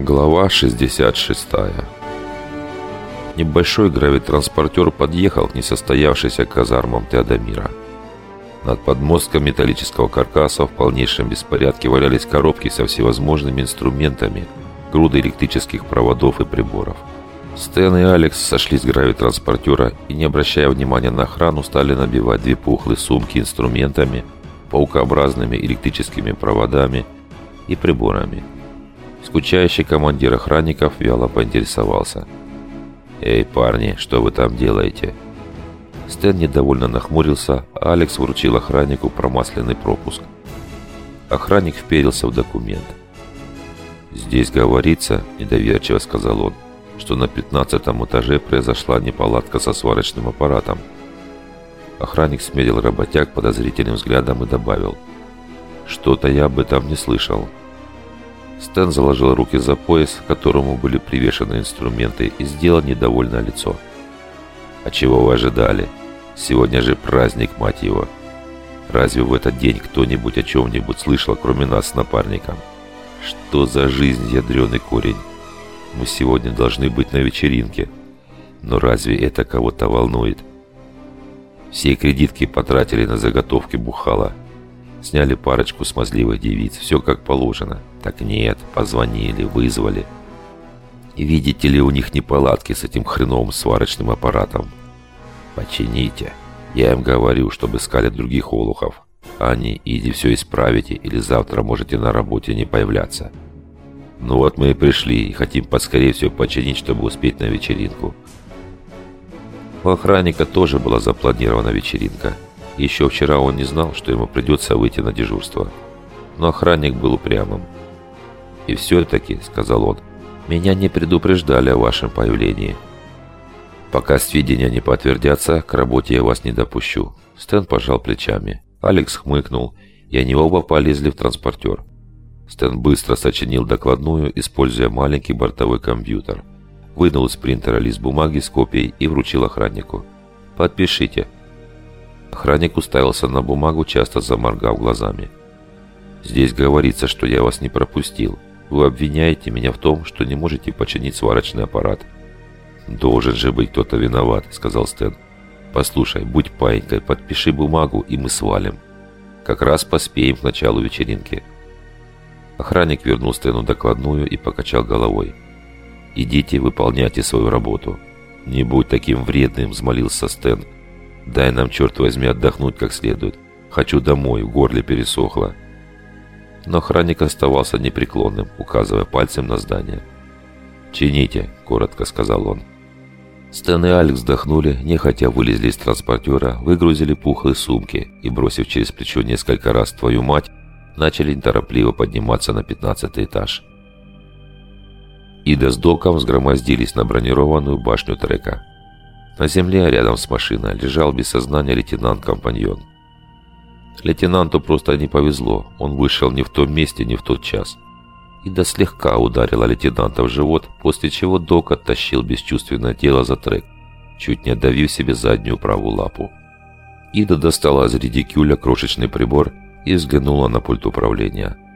Глава 66 Небольшой гравитранспортер подъехал к несостоявшейся казармам Теодомира. Над подмостком металлического каркаса в полнейшем беспорядке валялись коробки со всевозможными инструментами, груды электрических проводов и приборов. Стэн и Алекс сошли с гравитранспортера и, не обращая внимания на охрану, стали набивать две пухлые сумки инструментами, паукообразными электрическими проводами и приборами. Скучающий командир охранников вяло поинтересовался. «Эй, парни, что вы там делаете?» Стэн недовольно нахмурился, а Алекс вручил охраннику промасленный пропуск. Охранник вперился в документ. «Здесь говорится», – недоверчиво сказал он, – «что на пятнадцатом этаже произошла неполадка со сварочным аппаратом». Охранник смерил работяг подозрительным взглядом и добавил. «Что-то я об этом не слышал». Стэн заложил руки за пояс, к которому были привешены инструменты, и сделал недовольное лицо. «А чего вы ожидали? Сегодня же праздник, мать его! Разве в этот день кто-нибудь о чем-нибудь слышал, кроме нас с напарником? Что за жизнь, ядреный корень? Мы сегодня должны быть на вечеринке. Но разве это кого-то волнует?» Все кредитки потратили на заготовки бухала. Сняли парочку смазливых девиц. Все как положено. Так нет, позвонили, вызвали. Видите ли, у них неполадки с этим хреновым сварочным аппаратом. Почините. Я им говорю, чтобы искали других олухов. Они, иди все исправите, или завтра можете на работе не появляться. Ну вот мы и пришли, и хотим поскорее все починить, чтобы успеть на вечеринку. У охранника тоже была запланирована вечеринка. Еще вчера он не знал, что ему придется выйти на дежурство. Но охранник был упрямым. «И все-таки», — сказал он, — «меня не предупреждали о вашем появлении. Пока сведения не подтвердятся, к работе я вас не допущу». Стэн пожал плечами. Алекс хмыкнул, и они оба полезли в транспортер. Стэн быстро сочинил докладную, используя маленький бортовой компьютер вынул из принтера лист бумаги с копией и вручил охраннику. «Подпишите». Охранник уставился на бумагу, часто заморгав глазами. «Здесь говорится, что я вас не пропустил. Вы обвиняете меня в том, что не можете починить сварочный аппарат». «Должен же быть кто-то виноват», — сказал Стэн. «Послушай, будь паинькой, подпиши бумагу, и мы свалим. Как раз поспеем к началу вечеринки». Охранник вернул Стэну докладную и покачал головой. Идите, выполняйте свою работу. Не будь таким вредным, взмолился Стэн. Дай нам, черт возьми, отдохнуть как следует. Хочу домой, в горле пересохло. Но охранник оставался непреклонным, указывая пальцем на здание. «Чините», — коротко сказал он. Стэн и Алекс вздохнули, нехотя вылезли из транспортера, выгрузили пухлые сумки и, бросив через плечо несколько раз «твою мать», начали неторопливо подниматься на пятнадцатый этаж. Ида с Доком сгромоздились на бронированную башню трека. На земле рядом с машиной лежал без сознания лейтенант-компаньон. Лейтенанту просто не повезло, он вышел не в том месте, не в тот час. Ида слегка ударила лейтенанта в живот, после чего Док оттащил бесчувственное тело за трек, чуть не отдавив себе заднюю правую лапу. Ида достала из редикюля крошечный прибор и взглянула на пульт управления –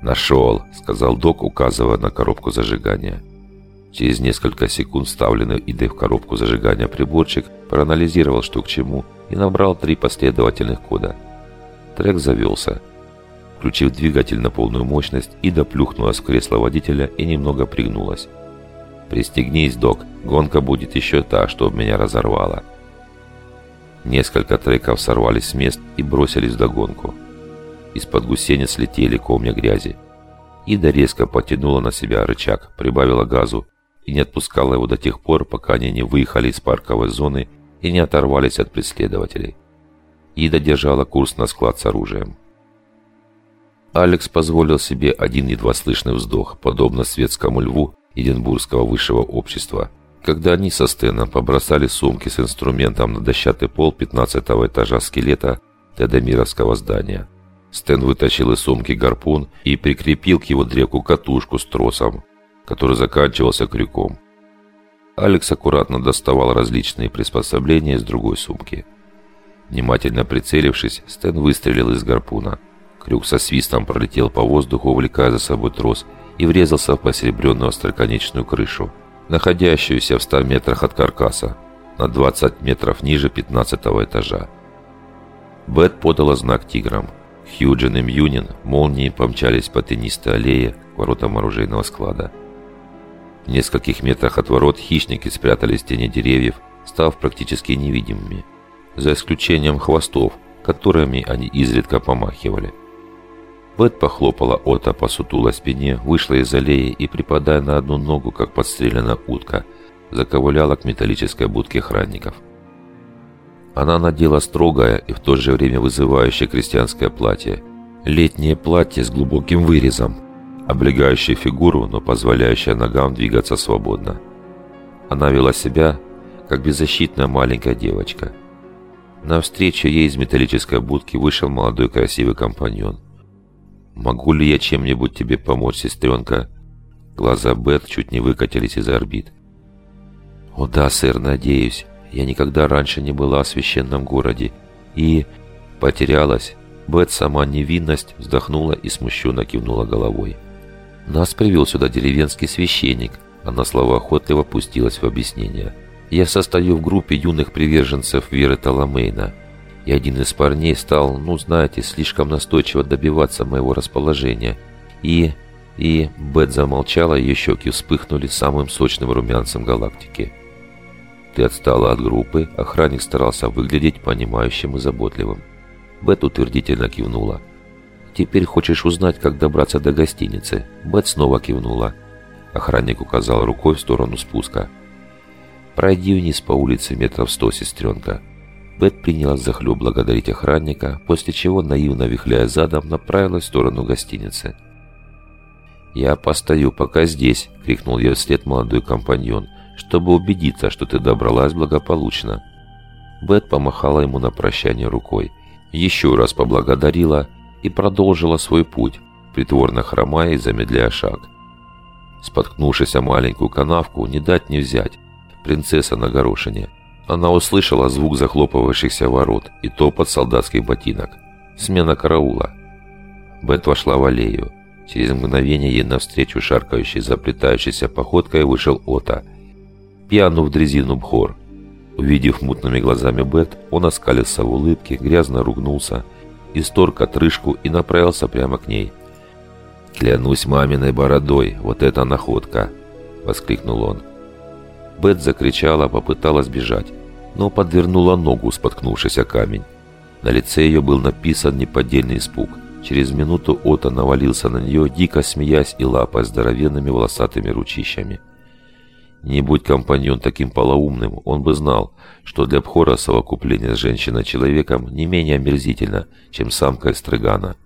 «Нашел», — сказал док, указывая на коробку зажигания. Через несколько секунд вставленный Идой в коробку зажигания приборчик проанализировал, что к чему, и набрал три последовательных кода. Трек завелся. Включив двигатель на полную мощность, Ида плюхнулась в кресло водителя и немного пригнулась. «Пристегнись, док, гонка будет еще та, что меня разорвала». Несколько треков сорвались с мест и бросились в догонку. Из-под гусениц летели комья грязи. Ида резко потянула на себя рычаг, прибавила газу и не отпускала его до тех пор, пока они не выехали из парковой зоны и не оторвались от преследователей. Ида держала курс на склад с оружием. Алекс позволил себе один едва слышный вздох, подобно светскому льву Эдинбургского высшего общества, когда они со Стэном побросали сумки с инструментом на дощатый пол 15 этажа скелета Тедемировского здания. Стэн вытащил из сумки гарпун и прикрепил к его дреку катушку с тросом, который заканчивался крюком. Алекс аккуратно доставал различные приспособления из другой сумки. Внимательно прицелившись, Стэн выстрелил из гарпуна. Крюк со свистом пролетел по воздуху, увлекая за собой трос, и врезался в посеребренную остроконечную крышу, находящуюся в 100 метрах от каркаса, на 20 метров ниже 15 этажа. Бет подала знак тиграм. Хьюджин и Мьюнин молнией помчались по тенистой аллее к воротам оружейного склада. В нескольких метрах от ворот хищники спрятались в тени деревьев, став практически невидимыми, за исключением хвостов, которыми они изредка помахивали. Бет похлопала Ота по сутулой спине, вышла из аллеи и, припадая на одну ногу, как подстреленная утка, заковыляла к металлической будке охранников. Она надела строгое и в то же время вызывающее крестьянское платье. Летнее платье с глубоким вырезом, облегающее фигуру, но позволяющее ногам двигаться свободно. Она вела себя, как беззащитная маленькая девочка. Навстречу ей из металлической будки вышел молодой красивый компаньон. «Могу ли я чем-нибудь тебе помочь, сестренка?» Глаза Бет чуть не выкатились из орбит. «О да, сэр, надеюсь. Я никогда раньше не была в священном городе. И потерялась. Бет, сама невинность, вздохнула и смущенно кивнула головой. Нас привел сюда деревенский священник. Она словоохотливо пустилась в объяснение. Я состою в группе юных приверженцев веры Таламейна. И один из парней стал, ну знаете, слишком настойчиво добиваться моего расположения. И... И Бет замолчала, ее щеки вспыхнули самым сочным румянцем галактики. Ты отстала от группы, охранник старался выглядеть понимающим и заботливым. Бет утвердительно кивнула. «Теперь хочешь узнать, как добраться до гостиницы?» Бет снова кивнула. Охранник указал рукой в сторону спуска. «Пройди вниз по улице метров сто, сестренка». Бет принялась захлеб благодарить охранника, после чего, наивно вихляя задом, направилась в сторону гостиницы. «Я постою пока здесь!» — крикнул ей вслед молодой компаньон — чтобы убедиться, что ты добралась благополучно». Бет помахала ему на прощание рукой, еще раз поблагодарила и продолжила свой путь, притворно хромая и замедляя шаг. Споткнувшись о маленькую канавку, не дать не взять, принцесса на горошине. Она услышала звук захлопывающихся ворот и топот солдатских ботинок. Смена караула. Бет вошла в аллею. Через мгновение ей навстречу шаркающей, заплетающейся походкой вышел Ота – пьяну в дрезину Бхор. Увидев мутными глазами Бет, он оскалился в улыбке, грязно ругнулся, исторг отрыжку и направился прямо к ней. «Клянусь маминой бородой, вот это находка!» — воскликнул он. Бет закричала, попыталась бежать, но подвернула ногу, споткнувшись о камень. На лице ее был написан неподдельный испуг. Через минуту Ота навалился на нее, дико смеясь и лапая здоровенными волосатыми ручищами. Не будь компаньон таким полоумным, он бы знал, что для Бхора совокупление с женщиной-человеком не менее омерзительно, чем самка эстрегана.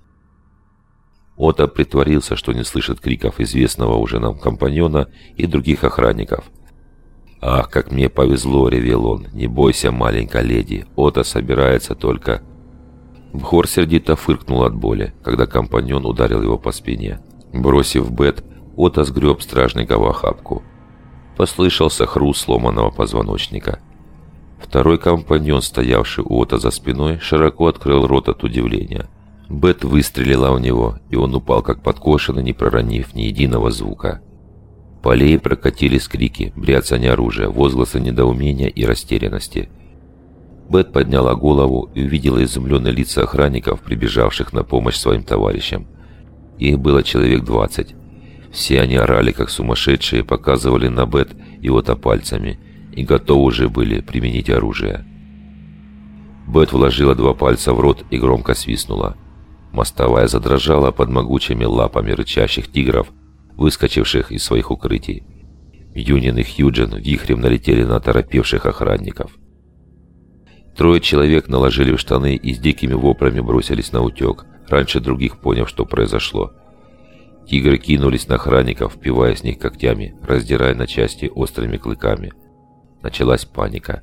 Ота притворился, что не слышит криков известного уже нам компаньона и других охранников. «Ах, как мне повезло!» — ревел он. «Не бойся, маленькая леди, Ота собирается только...» Бхор сердито фыркнул от боли, когда компаньон ударил его по спине. Бросив Бет, Ота сгреб стражника в охапку. Послышался хруст сломанного позвоночника. Второй компаньон, стоявший у Ота за спиной, широко открыл рот от удивления. Бет выстрелила в него, и он упал как подкошенный, не проронив ни единого звука. По аллее прокатились крики, бряцание оружия, возгласы недоумения и растерянности. Бет подняла голову и увидела изумленные лица охранников, прибежавших на помощь своим товарищам. Их было человек двадцать. Все они орали, как сумасшедшие, показывали на Бет его-то пальцами и готовы уже были применить оружие. Бет вложила два пальца в рот и громко свистнула. Мостовая задрожала под могучими лапами рычащих тигров, выскочивших из своих укрытий. Юнин и Хьюджин вихрем налетели на торопевших охранников. Трое человек наложили в штаны и с дикими воплями бросились на утек, раньше других поняв, что произошло. Тигры кинулись на охранников, впивая с них когтями, раздирая на части острыми клыками. Началась паника.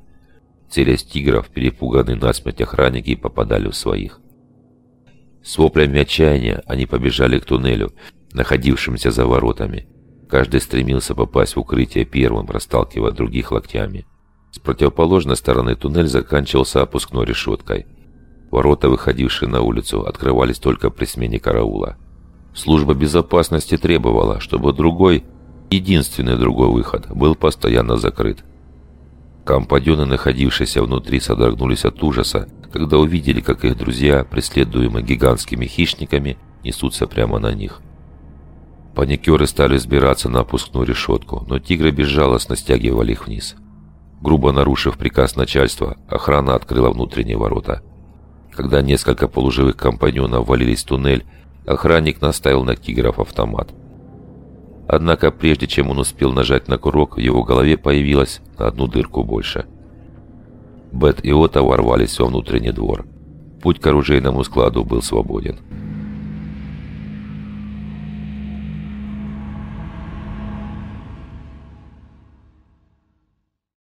Целясь тигров, перепуганные насмерть охранники попадали в своих. С воплями отчаяния они побежали к туннелю, находившимся за воротами. Каждый стремился попасть в укрытие первым, расталкивая других локтями. С противоположной стороны туннель заканчивался опускной решеткой. Ворота, выходившие на улицу, открывались только при смене караула. Служба безопасности требовала, чтобы другой, единственный другой выход, был постоянно закрыт. Компаньоны, находившиеся внутри, содрогнулись от ужаса, когда увидели, как их друзья, преследуемые гигантскими хищниками, несутся прямо на них. Паникеры стали сбираться на опускную решетку, но тигры безжалостно стягивали их вниз. Грубо нарушив приказ начальства, охрана открыла внутренние ворота. Когда несколько полуживых компаньонов валились в туннель, охранник наставил на тигров автомат. Однако прежде чем он успел нажать на курок, в его голове появилась на одну дырку больше. Бет и Ота ворвались во внутренний двор. Путь к оружейному складу был свободен.